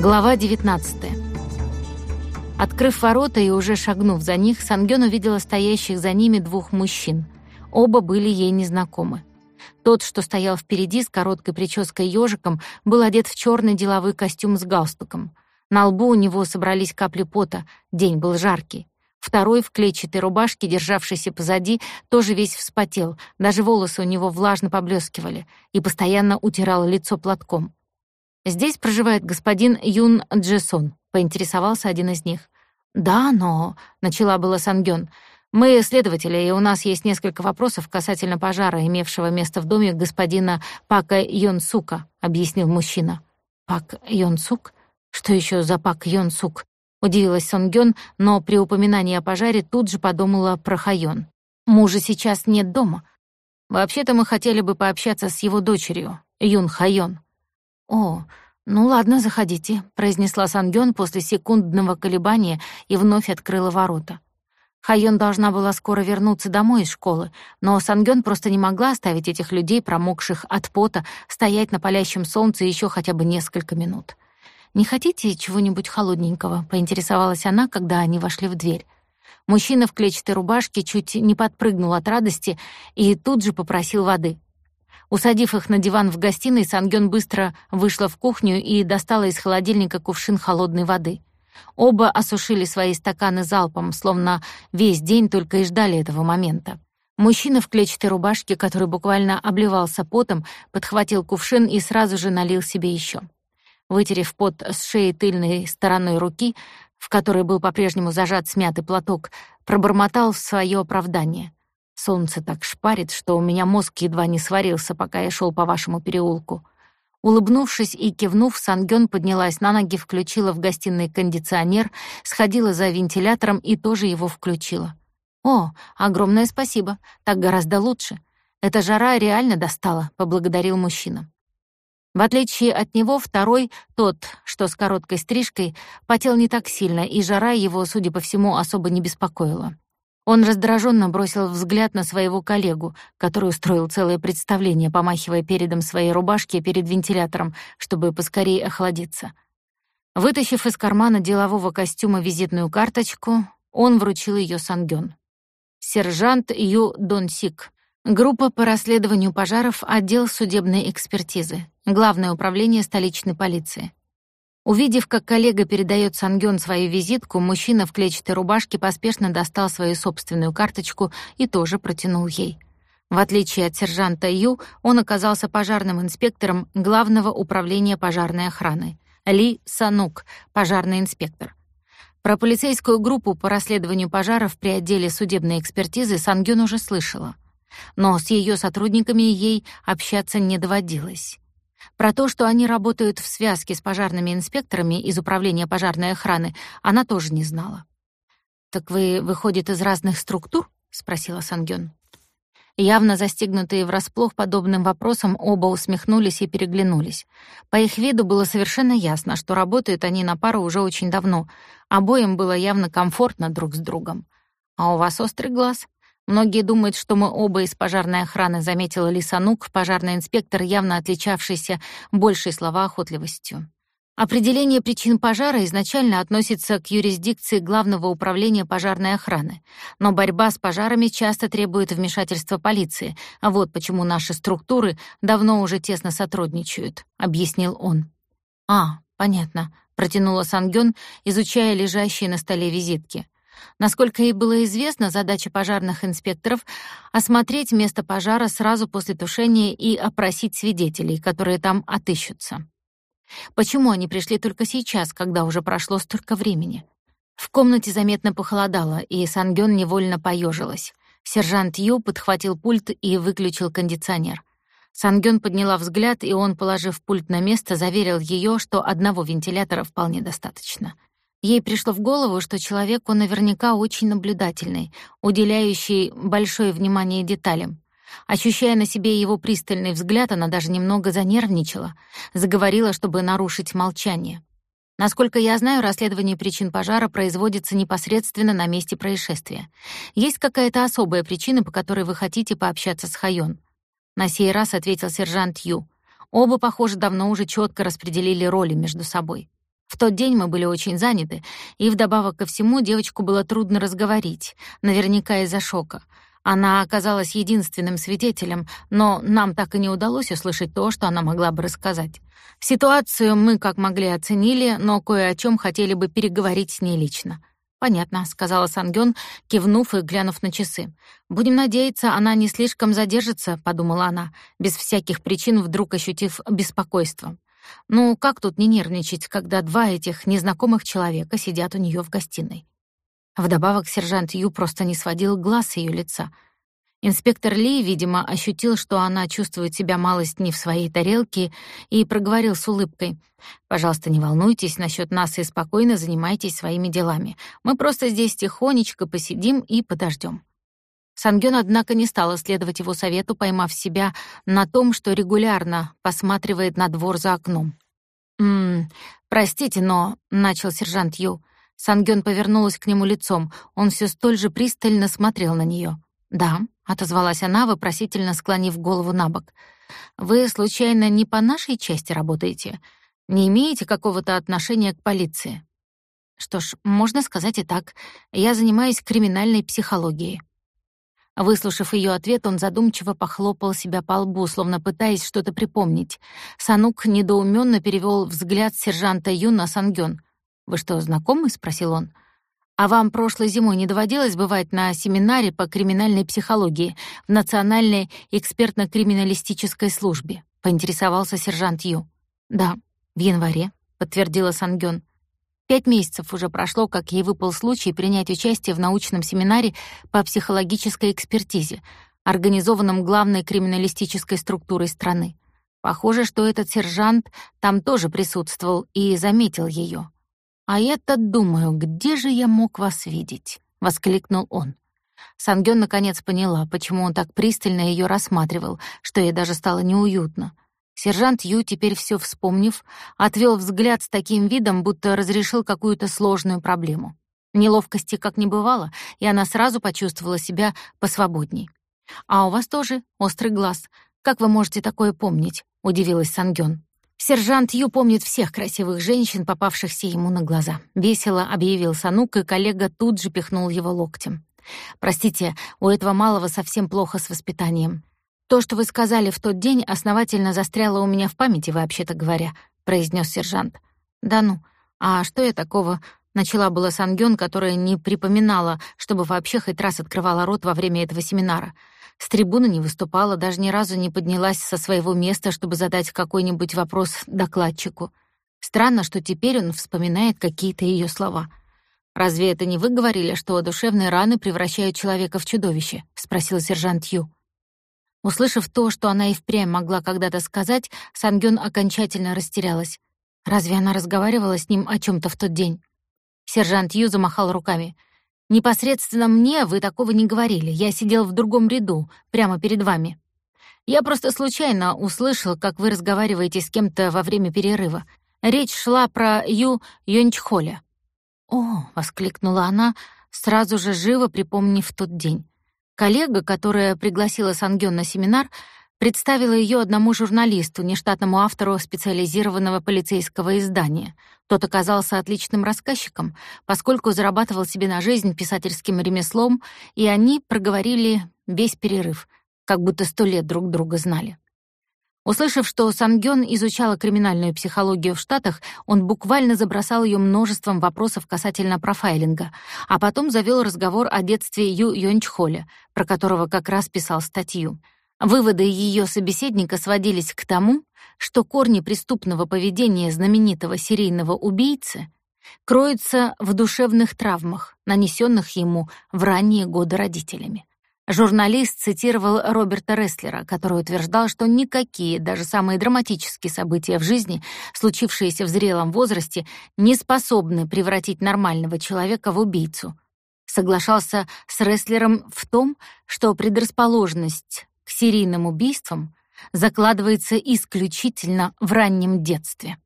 Глава 19. Открыв ворота и уже шагнув за них, Сангён увидела стоящих за ними двух мужчин. Оба были ей незнакомы. Тот, что стоял впереди с короткой прической ёжиком, был одет в чёрный деловой костюм с галстуком. На лбу у него собрались капли пота, день был жаркий. Второй в клетчатой рубашке, державшийся позади, тоже весь вспотел, даже волосы у него влажно поблескивали и постоянно утирал лицо платком. «Здесь проживает господин Юн Джесон», — поинтересовался один из них. «Да, но...» — начала была Сангён. «Мы следователи, и у нас есть несколько вопросов касательно пожара, имевшего место в доме господина Пака Йон Сука», — объяснил мужчина. «Пак Йон Сук? Что еще за Пак Йон Сук?» — удивилась Сонгён, но при упоминании о пожаре тут же подумала про Хайон. «Мужа сейчас нет дома. Вообще-то мы хотели бы пообщаться с его дочерью, Юн Хайон». «О, ну ладно, заходите», — произнесла Сангён после секундного колебания и вновь открыла ворота. Хайон должна была скоро вернуться домой из школы, но Сангён просто не могла оставить этих людей, промокших от пота, стоять на палящем солнце еще хотя бы несколько минут. «Не хотите чего-нибудь холодненького?» — поинтересовалась она, когда они вошли в дверь. Мужчина в клетчатой рубашке чуть не подпрыгнул от радости и тут же попросил воды. Усадив их на диван в гостиной, Сангён быстро вышла в кухню и достала из холодильника кувшин холодной воды. Оба осушили свои стаканы залпом, словно весь день только и ждали этого момента. Мужчина в клетчатой рубашке, который буквально обливался потом, подхватил кувшин и сразу же налил себе еще. Вытерев пот с шеи тыльной стороной руки, в которой был по-прежнему зажат смятый платок, пробормотал свое оправдание. Солнце так шпарит, что у меня мозг едва не сварился, пока я шел по вашему переулку. Улыбнувшись и кивнув, Сангён поднялась на ноги, включила в гостиной кондиционер, сходила за вентилятором и тоже его включила. «О, огромное спасибо, так гораздо лучше. Эта жара реально достала», — поблагодарил мужчина. В отличие от него, второй, тот, что с короткой стрижкой, потел не так сильно, и жара его, судя по всему, особо не беспокоила. Он раздраженно бросил взгляд на своего коллегу, который устроил целое представление, помахивая передом своей рубашки перед вентилятором, чтобы поскорее охладиться. Вытащив из кармана делового костюма визитную карточку, он вручил ее Сангён. Сержант Ю Донсик. Группа по расследованию пожаров, отдел судебной экспертизы. Главное управление столичной полиции. Увидев, как коллега передает Сангён свою визитку, мужчина в клетчатой рубашке поспешно достал свою собственную карточку и тоже протянул ей. В отличие от сержанта Ю, он оказался пожарным инспектором Главного управления пожарной охраны. Ли Санук, пожарный инспектор. Про полицейскую группу по расследованию пожаров при отделе судебной экспертизы Сангён уже слышала. Но с ее сотрудниками ей общаться не доводилось. Про то, что они работают в связке с пожарными инспекторами из управления пожарной охраны, она тоже не знала. «Так вы, выходит, из разных структур?» — спросила Сангён. Явно застигнутые врасплох подобным вопросом, оба усмехнулись и переглянулись. По их виду было совершенно ясно, что работают они на пару уже очень давно. Обоим было явно комфортно друг с другом. «А у вас острый глаз?» Многие думают, что мы оба из пожарной охраны, заметила Лисанук, пожарный инспектор, явно отличавшийся большей словоохотливостью. Определение причин пожара изначально относится к юрисдикции Главного управления пожарной охраны, но борьба с пожарами часто требует вмешательства полиции, а вот почему наши структуры давно уже тесно сотрудничают, объяснил он. А, понятно, протянула Сангён, изучая лежащие на столе визитки. Насколько ей было известно, задача пожарных инспекторов — осмотреть место пожара сразу после тушения и опросить свидетелей, которые там отыщутся. Почему они пришли только сейчас, когда уже прошло столько времени? В комнате заметно похолодало, и Сангён невольно поежилась. Сержант Ю подхватил пульт и выключил кондиционер. Сангён подняла взгляд, и он, положив пульт на место, заверил ее, что одного вентилятора вполне достаточно — Ей пришло в голову, что человек он наверняка очень наблюдательный, уделяющий большое внимание деталям. Ощущая на себе его пристальный взгляд, она даже немного занервничала, заговорила, чтобы нарушить молчание. Насколько я знаю, расследование причин пожара производится непосредственно на месте происшествия. Есть какая-то особая причина, по которой вы хотите пообщаться с Хайон? На сей раз ответил сержант Ю. Оба, похоже, давно уже четко распределили роли между собой. В тот день мы были очень заняты, и вдобавок ко всему девочку было трудно разговорить, наверняка из-за шока. Она оказалась единственным свидетелем, но нам так и не удалось услышать то, что она могла бы рассказать. Ситуацию мы как могли оценили, но кое о чем хотели бы переговорить с ней лично. «Понятно», — сказала Сангён, кивнув и глянув на часы. «Будем надеяться, она не слишком задержится», — подумала она, без всяких причин вдруг ощутив беспокойство. Ну, как тут не нервничать, когда два этих незнакомых человека сидят у нее в гостиной? Вдобавок сержант Ю просто не сводил глаз с ее лица. Инспектор Ли, видимо, ощутил, что она чувствует себя малость не в своей тарелке, и проговорил с улыбкой. «Пожалуйста, не волнуйтесь насчет нас и спокойно занимайтесь своими делами. Мы просто здесь тихонечко посидим и подождем. Сангён, однако, не стала следовать его совету, поймав себя на том, что регулярно посматривает на двор за окном. «Ммм, простите, но...» — начал сержант Ю. Сангён повернулась к нему лицом. Он все столь же пристально смотрел на нее. «Да», — отозвалась она, вопросительно склонив голову на бок. «Вы, случайно, не по нашей части работаете? Не имеете какого-то отношения к полиции?» «Что ж, можно сказать и так. Я занимаюсь криминальной психологией». Выслушав ее ответ, он задумчиво похлопал себя по лбу, словно пытаясь что-то припомнить. Санук недоуменно перевел взгляд сержанта Ю на Сангён. «Вы что, знакомы?» — спросил он. «А вам прошлой зимой не доводилось бывать на семинаре по криминальной психологии в Национальной экспертно-криминалистической службе?» — поинтересовался сержант Ю. «Да, в январе», — подтвердила Сангён. Пять месяцев уже прошло, как ей выпал случай принять участие в научном семинаре по психологической экспертизе, организованном главной криминалистической структурой страны. Похоже, что этот сержант там тоже присутствовал и заметил ее. «А я-то думаю, где же я мог вас видеть?» — воскликнул он. Сангён наконец поняла, почему он так пристально ее рассматривал, что ей даже стало неуютно. Сержант Ю, теперь все вспомнив, отвел взгляд с таким видом, будто разрешил какую-то сложную проблему. Неловкости как не бывало, и она сразу почувствовала себя посвободней. «А у вас тоже острый глаз. Как вы можете такое помнить?» — удивилась Сангён. Сержант Ю помнит всех красивых женщин, попавшихся ему на глаза. Весело объявил Санук, и коллега тут же пихнул его локтем. «Простите, у этого малого совсем плохо с воспитанием. «То, что вы сказали в тот день, основательно застряло у меня в памяти, вообще-то говоря», — произнес сержант. «Да ну, а что я такого?» Начала была Сангён, которая не припоминала, чтобы вообще хоть раз открывала рот во время этого семинара. С трибуны не выступала, даже ни разу не поднялась со своего места, чтобы задать какой-нибудь вопрос докладчику. Странно, что теперь он вспоминает какие-то ее слова. «Разве это не вы говорили, что душевные раны превращают человека в чудовище?» — спросил сержант Ю. Услышав то, что она и впрямь могла когда-то сказать, Сангён окончательно растерялась. Разве она разговаривала с ним о чем то в тот день? Сержант Ю замахал руками. «Непосредственно мне вы такого не говорили. Я сидел в другом ряду, прямо перед вами. Я просто случайно услышал, как вы разговариваете с кем-то во время перерыва. Речь шла про Ю Йончхоля». «О!» — воскликнула она, сразу же живо припомнив тот день. Коллега, которая пригласила Сангён на семинар, представила ее одному журналисту, нештатному автору специализированного полицейского издания. Тот оказался отличным рассказчиком, поскольку зарабатывал себе на жизнь писательским ремеслом, и они проговорили весь перерыв, как будто сто лет друг друга знали. Услышав, что Сангён изучала криминальную психологию в Штатах, он буквально забросал ее множеством вопросов касательно профайлинга, а потом завел разговор о детстве Ю Йончхоля, про которого как раз писал статью. Выводы ее собеседника сводились к тому, что корни преступного поведения знаменитого серийного убийцы кроются в душевных травмах, нанесенных ему в ранние годы родителями. Журналист цитировал Роберта Рестлера, который утверждал, что никакие, даже самые драматические события в жизни, случившиеся в зрелом возрасте, не способны превратить нормального человека в убийцу. Соглашался с Рестлером в том, что предрасположенность к серийным убийствам закладывается исключительно в раннем детстве.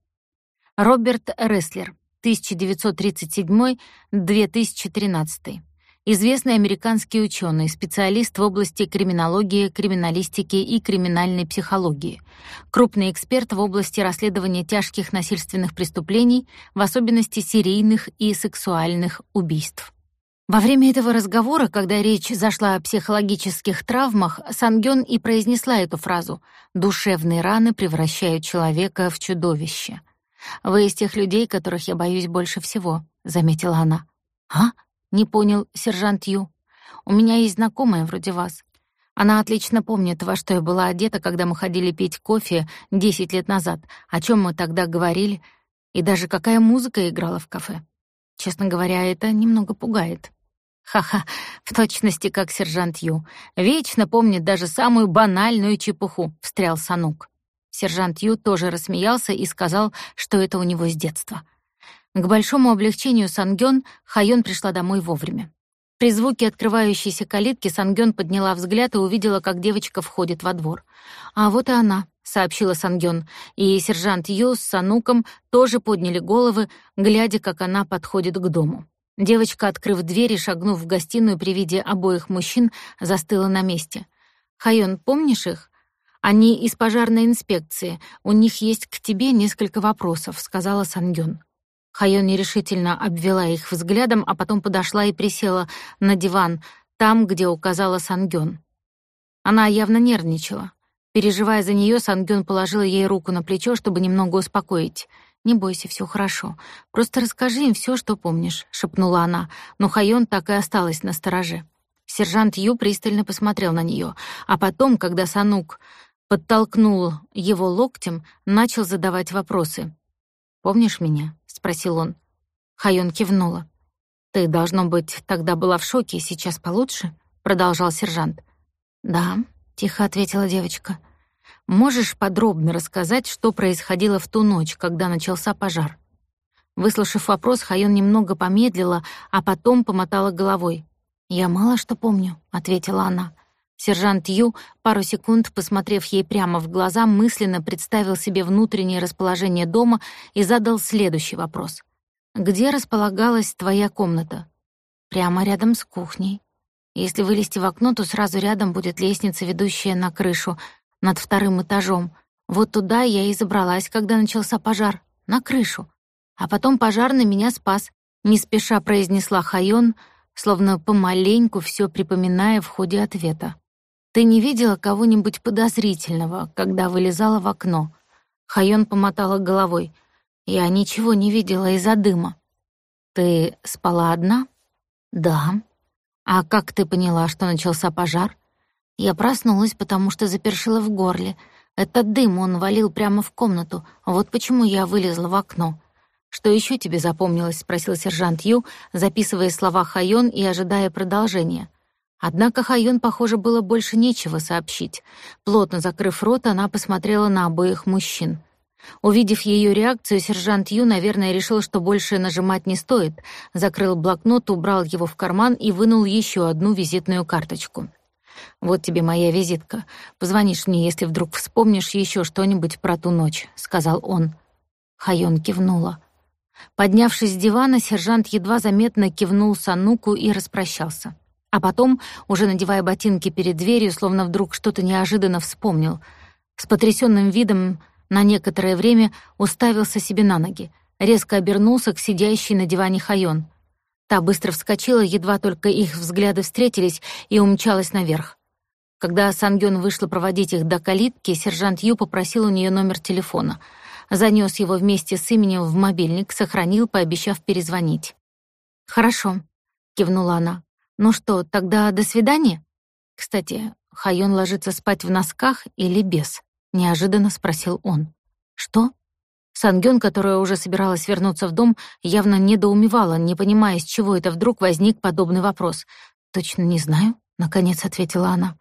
Роберт Рестлер, 1937-2013 известный американский ученый, специалист в области криминологии, криминалистики и криминальной психологии, крупный эксперт в области расследования тяжких насильственных преступлений, в особенности серийных и сексуальных убийств. Во время этого разговора, когда речь зашла о психологических травмах, Сангён и произнесла эту фразу «душевные раны превращают человека в чудовище». «Вы из тех людей, которых я боюсь больше всего», — заметила она. «А?» Не понял сержант Ю. У меня есть знакомая вроде вас. Она отлично помнит, во что я была одета, когда мы ходили пить кофе десять лет назад, о чем мы тогда говорили, и даже какая музыка играла в кафе. Честно говоря, это немного пугает. Ха-ха, в точности как сержант Ю. Вечно помнит даже самую банальную чепуху, встрял Санук. Сержант Ю тоже рассмеялся и сказал, что это у него с детства. К большому облегчению Сангён Хайон пришла домой вовремя. При звуке открывающейся калитки Сангён подняла взгляд и увидела, как девочка входит во двор. «А вот и она», — сообщила Сангён, и сержант Ю с Сануком тоже подняли головы, глядя, как она подходит к дому. Девочка, открыв дверь и шагнув в гостиную при виде обоих мужчин, застыла на месте. «Хайон, помнишь их?» «Они из пожарной инспекции. У них есть к тебе несколько вопросов», — сказала Сангён. Хайон нерешительно обвела их взглядом, а потом подошла и присела на диван, там, где указала Сангён. Она явно нервничала. Переживая за неё, Сангён положила ей руку на плечо, чтобы немного успокоить. «Не бойся, всё хорошо. Просто расскажи им всё, что помнишь», — шепнула она, но Хайон так и осталась на стороже. Сержант Ю пристально посмотрел на неё, а потом, когда Санук подтолкнул его локтем, начал задавать вопросы. «Помнишь меня?» — спросил он. Хайон кивнула. «Ты, должно быть, тогда была в шоке, сейчас получше?» — продолжал сержант. «Да», — тихо ответила девочка. «Можешь подробно рассказать, что происходило в ту ночь, когда начался пожар?» Выслушав вопрос, Хайон немного помедлила, а потом помотала головой. «Я мало что помню», — ответила она. Сержант Ю, пару секунд посмотрев ей прямо в глаза, мысленно представил себе внутреннее расположение дома и задал следующий вопрос. «Где располагалась твоя комната?» «Прямо рядом с кухней. Если вылезти в окно, то сразу рядом будет лестница, ведущая на крышу, над вторым этажом. Вот туда я и забралась, когда начался пожар. На крышу. А потом пожарный меня спас», — не спеша произнесла Хайон, словно помаленьку все припоминая в ходе ответа. «Ты не видела кого-нибудь подозрительного, когда вылезала в окно?» Хайон помотала головой. «Я ничего не видела из-за дыма». «Ты спала одна?» «Да». «А как ты поняла, что начался пожар?» «Я проснулась, потому что запершила в горле. Этот дым, он валил прямо в комнату. Вот почему я вылезла в окно». «Что еще тебе запомнилось?» — спросил сержант Ю, записывая слова Хайон и ожидая продолжения. Однако Хайон, похоже, было больше нечего сообщить. Плотно закрыв рот, она посмотрела на обоих мужчин. Увидев ее реакцию, сержант Ю, наверное, решил, что больше нажимать не стоит, закрыл блокнот, убрал его в карман и вынул еще одну визитную карточку. «Вот тебе моя визитка. Позвонишь мне, если вдруг вспомнишь еще что-нибудь про ту ночь», — сказал он. Хайон кивнула. Поднявшись с дивана, сержант едва заметно кивнул Сануку и распрощался. А потом, уже надевая ботинки перед дверью, словно вдруг что-то неожиданно вспомнил, с потрясенным видом на некоторое время уставился себе на ноги, резко обернулся к сидящей на диване Хайон. Та быстро вскочила, едва только их взгляды встретились, и умчалась наверх. Когда Сангён вышла проводить их до калитки, сержант Ю попросил у нее номер телефона. Занес его вместе с именем в мобильник, сохранил, пообещав перезвонить. «Хорошо», — кивнула она. «Ну что, тогда до свидания?» «Кстати, Хайон ложится спать в носках или без?» — неожиданно спросил он. «Что?» Сангён, которая уже собиралась вернуться в дом, явно недоумевала, не понимая, с чего это вдруг возник подобный вопрос. «Точно не знаю», — наконец ответила она.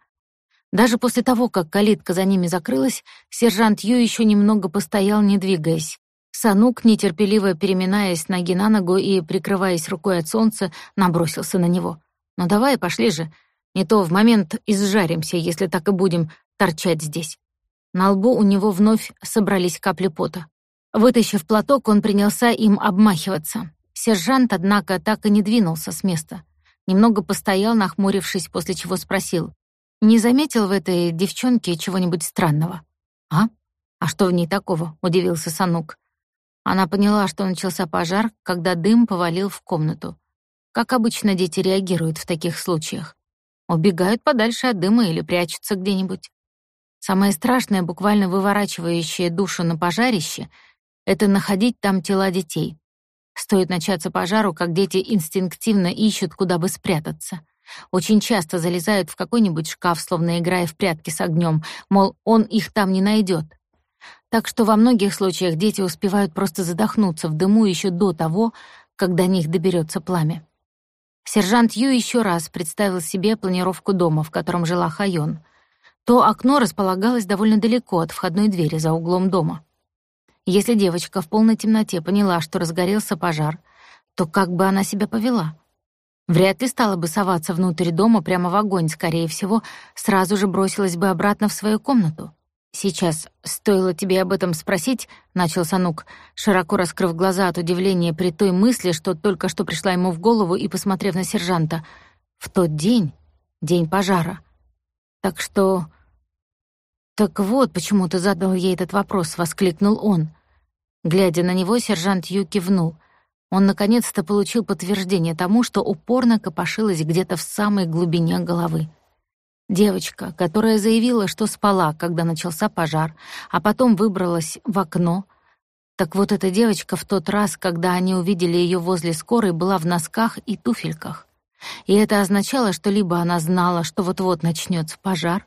Даже после того, как калитка за ними закрылась, сержант Ю еще немного постоял, не двигаясь. Санук, нетерпеливо переминаясь ноги на ногу и прикрываясь рукой от солнца, набросился на него. Ну давай, пошли же. Не то в момент изжаримся, если так и будем торчать здесь. На лбу у него вновь собрались капли пота. Вытащив платок, он принялся им обмахиваться. Сержант, однако, так и не двинулся с места. Немного постоял, нахмурившись, после чего спросил. «Не заметил в этой девчонке чего-нибудь странного?» «А? А что в ней такого?» — удивился Санук. Она поняла, что начался пожар, когда дым повалил в комнату. Как обычно дети реагируют в таких случаях? Убегают подальше от дыма или прячутся где-нибудь. Самое страшное, буквально выворачивающее душу на пожарище, это находить там тела детей. Стоит начаться пожару, как дети инстинктивно ищут, куда бы спрятаться. Очень часто залезают в какой-нибудь шкаф, словно играя в прятки с огнем, мол, он их там не найдет. Так что во многих случаях дети успевают просто задохнуться в дыму еще до того, как до них доберется пламя. Сержант Ю еще раз представил себе планировку дома, в котором жила Хайон. То окно располагалось довольно далеко от входной двери за углом дома. Если девочка в полной темноте поняла, что разгорелся пожар, то как бы она себя повела? Вряд ли стала бы соваться внутрь дома прямо в огонь, скорее всего, сразу же бросилась бы обратно в свою комнату. «Сейчас, стоило тебе об этом спросить», — начал Санук, широко раскрыв глаза от удивления при той мысли, что только что пришла ему в голову и посмотрев на сержанта. «В тот день, день пожара. Так что «Так вот, почему ты задал ей этот вопрос», — воскликнул он. Глядя на него, сержант Ю кивнул. Он наконец-то получил подтверждение тому, что упорно копошилось где-то в самой глубине головы. Девочка, которая заявила, что спала, когда начался пожар, а потом выбралась в окно. Так вот эта девочка в тот раз, когда они увидели ее возле скорой, была в носках и туфельках. И это означало, что либо она знала, что вот-вот начнется пожар,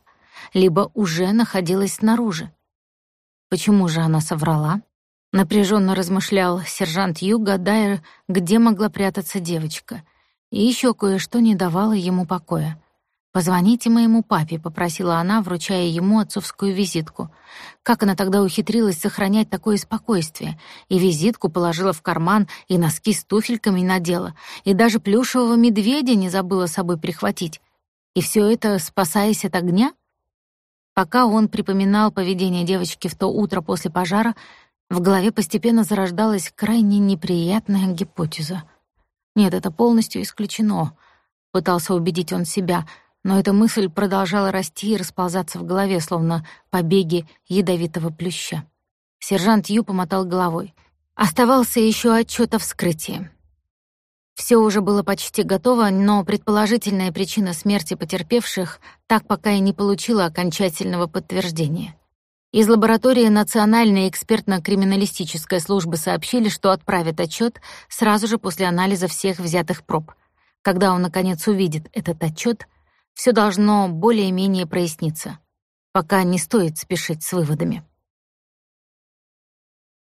либо уже находилась снаружи. Почему же она соврала? Напряженно размышлял сержант Ю, гадая, где могла прятаться девочка. И еще кое-что не давало ему покоя. «Позвоните моему папе», — попросила она, вручая ему отцовскую визитку. Как она тогда ухитрилась сохранять такое спокойствие? И визитку положила в карман, и носки с туфельками надела, и даже плюшевого медведя не забыла с собой прихватить. И все это, спасаясь от огня? Пока он припоминал поведение девочки в то утро после пожара, в голове постепенно зарождалась крайне неприятная гипотеза. Нет, это полностью исключено, пытался убедить он себя, но эта мысль продолжала расти и расползаться в голове, словно побеги ядовитого плюща. Сержант Ю помотал головой. Оставался еще отчет о вскрытии. Все уже было почти готово, но предположительная причина смерти потерпевших так пока и не получила окончательного подтверждения. Из лаборатории Национальной экспертно-криминалистической службы сообщили, что отправят отчет сразу же после анализа всех взятых проб. Когда он, наконец, увидит этот отчет, все должно более-менее проясниться. Пока не стоит спешить с выводами.